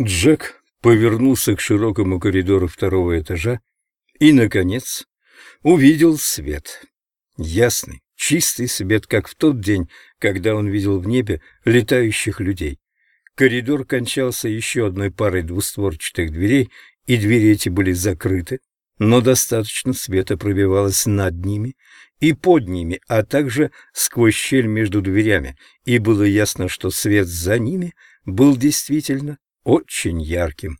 Джек повернулся к широкому коридору второго этажа и, наконец, увидел свет. Ясный, чистый свет, как в тот день, когда он видел в небе летающих людей. Коридор кончался еще одной парой двустворчатых дверей, и двери эти были закрыты, но достаточно света пробивалось над ними и под ними, а также сквозь щель между дверями, и было ясно, что свет за ними был действительно очень ярким.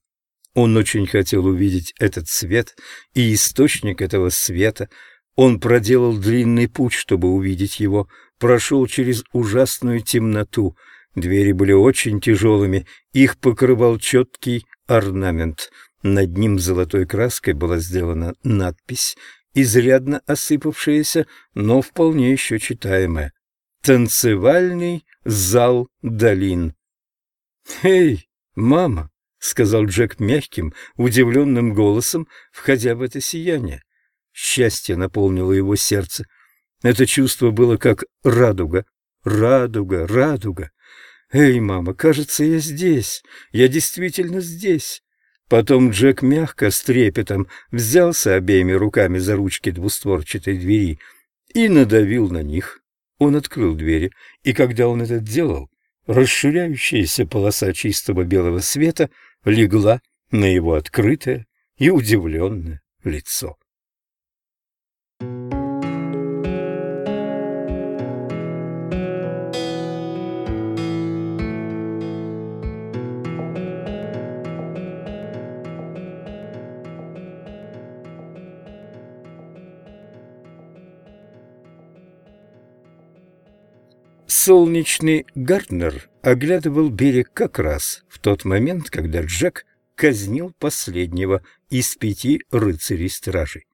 Он очень хотел увидеть этот свет и источник этого света. Он проделал длинный путь, чтобы увидеть его, прошел через ужасную темноту. Двери были очень тяжелыми, их покрывал четкий орнамент. Над ним золотой краской была сделана надпись, изрядно осыпавшаяся, но вполне еще читаемая. «Танцевальный зал долин». «Эй, мама!» — сказал Джек мягким, удивленным голосом, входя в это сияние. Счастье наполнило его сердце. Это чувство было как радуга, радуга, радуга. «Эй, мама, кажется, я здесь. Я действительно здесь. Потом Джек мягко, с трепетом, взялся обеими руками за ручки двустворчатой двери и надавил на них. Он открыл двери, и когда он это делал, расширяющаяся полоса чистого белого света легла на его открытое и удивленное лицо. Солнечный Гарднер оглядывал берег как раз в тот момент, когда Джек казнил последнего из пяти рыцарей-стражей.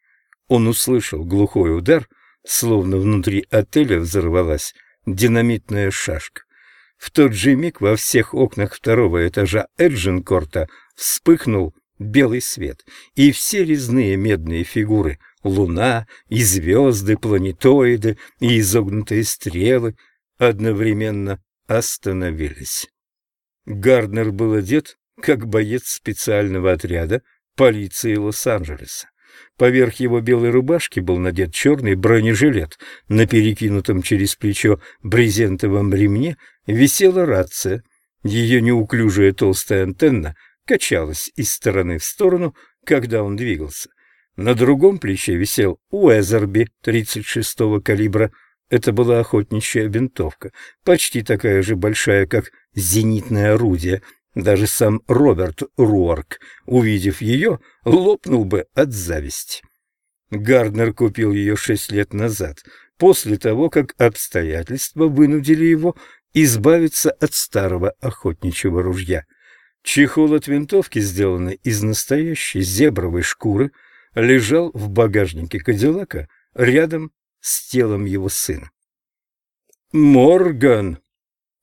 Он услышал глухой удар, словно внутри отеля взорвалась динамитная шашка. В тот же миг во всех окнах второго этажа Эджинкорта вспыхнул белый свет, и все резные медные фигуры — луна и звезды, планетоиды и изогнутые стрелы — одновременно остановились. Гарднер был одет, как боец специального отряда полиции Лос-Анджелеса. Поверх его белой рубашки был надет черный бронежилет. На перекинутом через плечо брезентовом ремне висела рация. Ее неуклюжая толстая антенна качалась из стороны в сторону, когда он двигался. На другом плече висел Уэзерби 36-го калибра это была охотничья винтовка, почти такая же большая, как зенитное орудие. Даже сам Роберт Руарк, увидев ее, лопнул бы от зависти. Гарднер купил ее шесть лет назад, после того, как обстоятельства вынудили его избавиться от старого охотничьего ружья. Чехол от винтовки, сделанный из настоящей зебровой шкуры, лежал в багажнике Кадиллака рядом с телом его сына. «Морган!»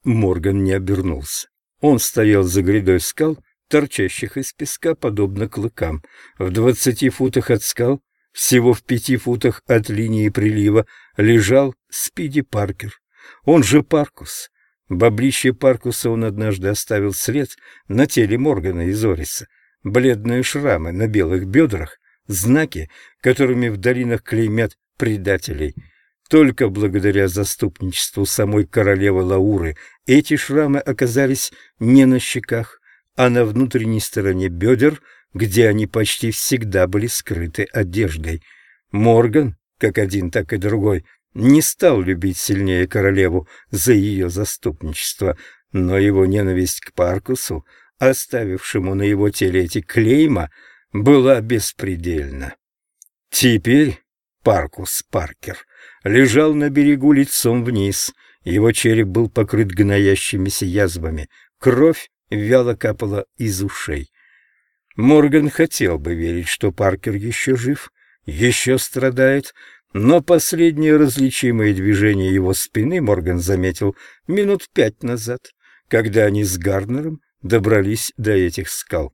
Морган не обернулся. Он стоял за грядой скал, торчащих из песка, подобно клыкам. В двадцати футах от скал, всего в пяти футах от линии прилива, лежал Спиди Паркер. Он же Паркус. Баблище Паркуса он однажды оставил след на теле Моргана из Ориса. Бледные шрамы на белых бедрах, знаки, которыми в долинах клеймят предателей. Только благодаря заступничеству самой королевы Лауры эти шрамы оказались не на щеках, а на внутренней стороне бедер, где они почти всегда были скрыты одеждой. Морган, как один, так и другой, не стал любить сильнее королеву за ее заступничество, но его ненависть к Паркусу, оставившему на его теле эти клейма, была беспредельна. Теперь Паркус Паркер лежал на берегу лицом вниз. Его череп был покрыт гноящимися язвами. Кровь вяло капала из ушей. Морган хотел бы верить, что Паркер еще жив, еще страдает, но последнее различимое движение его спины Морган заметил минут пять назад, когда они с Гарнером добрались до этих скал.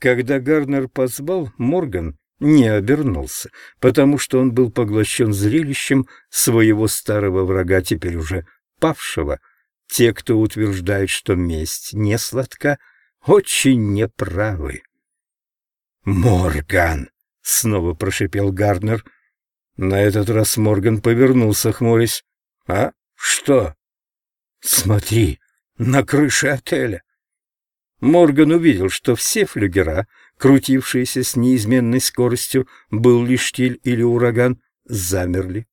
Когда Гарнер позвал, Морган не обернулся, потому что он был поглощен зрелищем своего старого врага, теперь уже павшего. Те, кто утверждает, что месть не сладка, очень неправы. «Морган!» — снова прошипел Гарднер. На этот раз Морган повернулся, хмурясь. «А? Что?» «Смотри, на крыше отеля!» Морган увидел, что все флюгера, крутившиеся с неизменной скоростью, был ли штиль или ураган, замерли.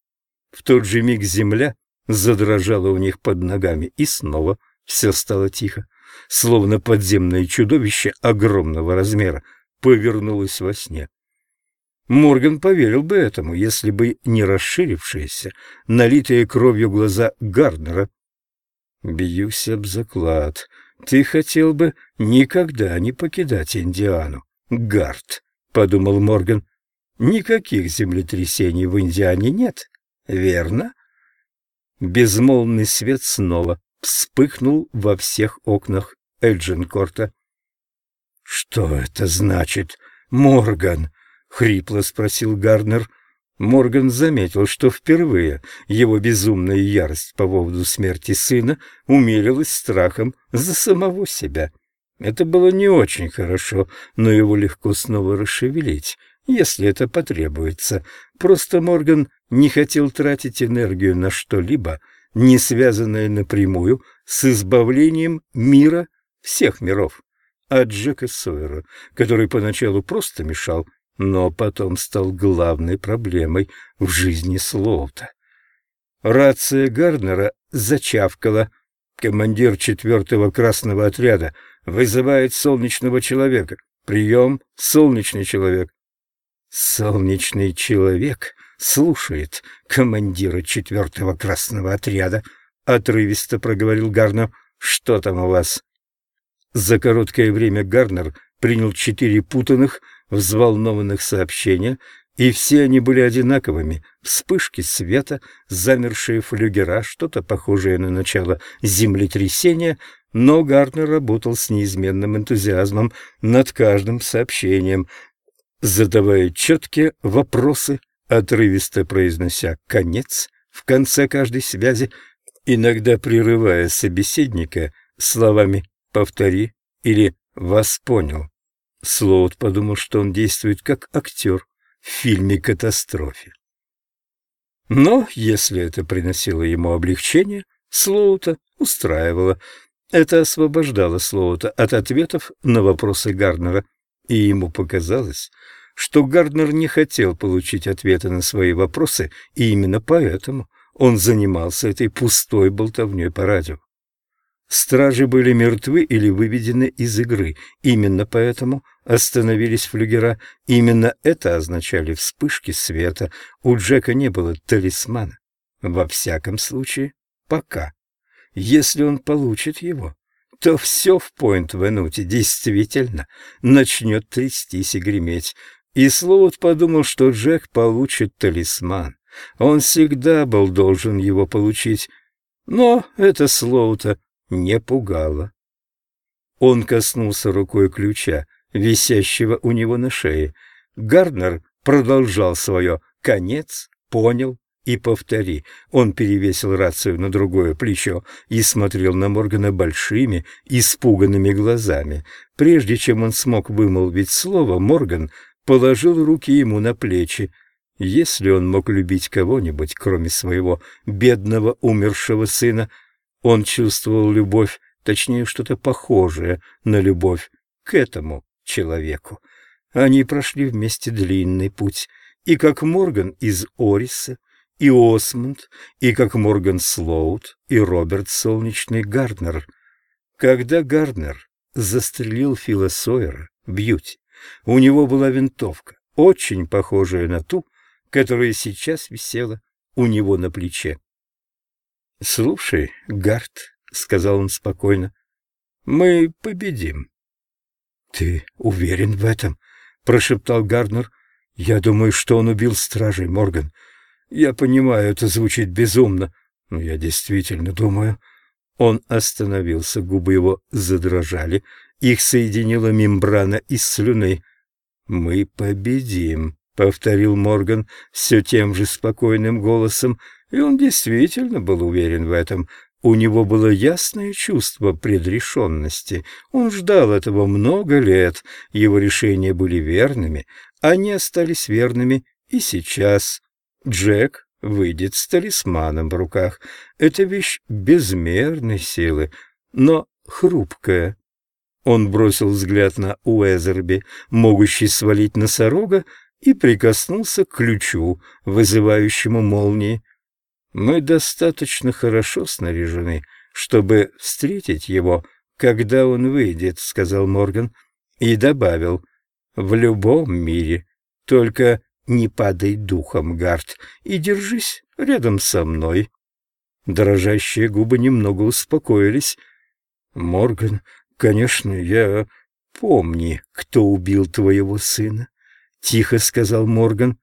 В тот же миг земля задрожала у них под ногами, и снова все стало тихо, словно подземное чудовище огромного размера повернулось во сне. Морган поверил бы этому, если бы не расширившиеся, налитые кровью глаза Гарднера. «Бьюсь об заклад. Ты хотел бы никогда не покидать Индиану, Гард», — подумал Морган. «Никаких землетрясений в Индиане нет, верно?» Безмолвный свет снова вспыхнул во всех окнах Эльджинкорта. «Что это значит, Морган?» — хрипло спросил Гарнер. Морган заметил, что впервые его безумная ярость по поводу смерти сына умерилась страхом за самого себя. Это было не очень хорошо, но его легко снова расшевелить, если это потребуется. Просто Морган не хотел тратить энергию на что-либо, не связанное напрямую с избавлением мира всех миров от Джека Сойера, который поначалу просто мешал, но потом стал главной проблемой в жизни Слоута. Рация Гарднера зачавкала. Командир четвертого красного отряда вызывает солнечного человека. Прием, солнечный человек. Солнечный человек слушает командира четвертого красного отряда, отрывисто проговорил Гарнер. Что там у вас? За короткое время Гарнер принял четыре путанных, взволнованных сообщения, и все они были одинаковыми. Вспышки света, замершие флюгера, что-то похожее на начало землетрясения, но Гарнер работал с неизменным энтузиазмом над каждым сообщением, задавая четкие вопросы, отрывисто произнося «конец» в конце каждой связи, иногда прерывая собеседника словами «повтори» или «вас понял». Слоут подумал, что он действует как актер в фильме «Катастрофе». Но, если это приносило ему облегчение, Слоута устраивало. Это освобождало Слоута от ответов на вопросы Гарнера, и ему показалось, что Гарднер не хотел получить ответы на свои вопросы, и именно поэтому он занимался этой пустой болтовней по радио. Стражи были мертвы или выведены из игры. Именно поэтому остановились флюгера. Именно это означали вспышки света. У Джека не было талисмана. Во всяком случае, пока. Если он получит его, то все в Пойнт-Венуте действительно начнет трястись и греметь. И Слоут подумал, что Джек получит талисман. Он всегда был должен его получить. Но это Слоута не пугало. Он коснулся рукой ключа, висящего у него на шее. Гарднер продолжал свое «конец», «понял» и «повтори». Он перевесил рацию на другое плечо и смотрел на Моргана большими, испуганными глазами. Прежде чем он смог вымолвить слово, Морган положил руки ему на плечи. Если он мог любить кого-нибудь, кроме своего бедного умершего сына, он чувствовал любовь, точнее, что-то похожее на любовь к этому человеку. Они прошли вместе длинный путь, и как Морган из Ориса, и Осмонд, и как Морган Слоут, и Роберт Солнечный Гарднер. Когда Гарднер застрелил Фила Сойера в Бьюти, у него была винтовка, очень похожая на ту, которая сейчас висела у него на плече. «Слушай, Гарт», — сказал он спокойно, — «мы победим». «Ты уверен в этом?» — прошептал Гарднер. «Я думаю, что он убил стражей, Морган. Я понимаю, это звучит безумно, но я действительно думаю...» Он остановился, губы его задрожали, их соединила мембрана из слюны. «Мы победим», — повторил Морган все тем же спокойным голосом, и он действительно был уверен в этом. У него было ясное чувство предрешенности. Он ждал этого много лет, его решения были верными, они остались верными и сейчас. Джек выйдет с талисманом в руках. Это вещь безмерной силы, но хрупкая. Он бросил взгляд на Уэзерби, могущий свалить носорога, и прикоснулся к ключу, вызывающему молнии. Мы достаточно хорошо снаряжены, чтобы встретить его, когда он выйдет, — сказал Морган, и добавил, — в любом мире, только не падай духом, Гард, и держись рядом со мной. Дрожащие губы немного успокоились. Морган, конечно, я... Помни, кто убил твоего сына, — тихо сказал Морган.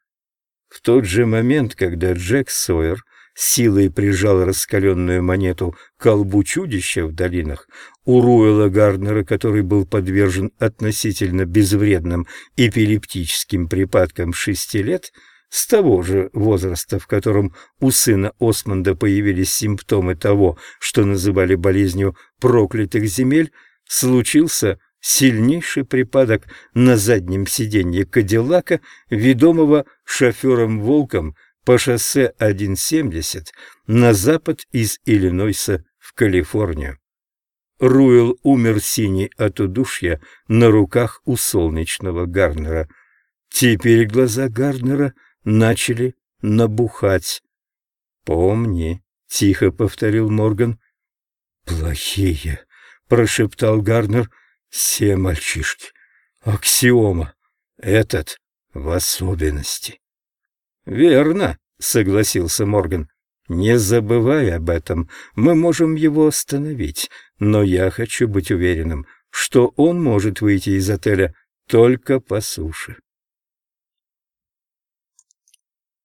В тот же момент, когда Джек Сойер силой прижал раскаленную монету к колбу чудища в долинах, у Руэла Гарднера, который был подвержен относительно безвредным эпилептическим припадкам шести лет, с того же возраста, в котором у сына Осмонда появились симптомы того, что называли болезнью проклятых земель, случился сильнейший припадок на заднем сиденье Кадиллака, ведомого шофером-волком по шоссе 170 на запад из Иллинойса в Калифорнию. Руэлл умер синий от удушья на руках у солнечного Гарнера. Теперь глаза Гарнера начали набухать. «Помни», — тихо повторил Морган. «Плохие», — прошептал Гарнер, — «все мальчишки. Аксиома. Этот в особенности». «Верно», — согласился Морган. «Не забывай об этом. Мы можем его остановить, но я хочу быть уверенным, что он может выйти из отеля только по суше».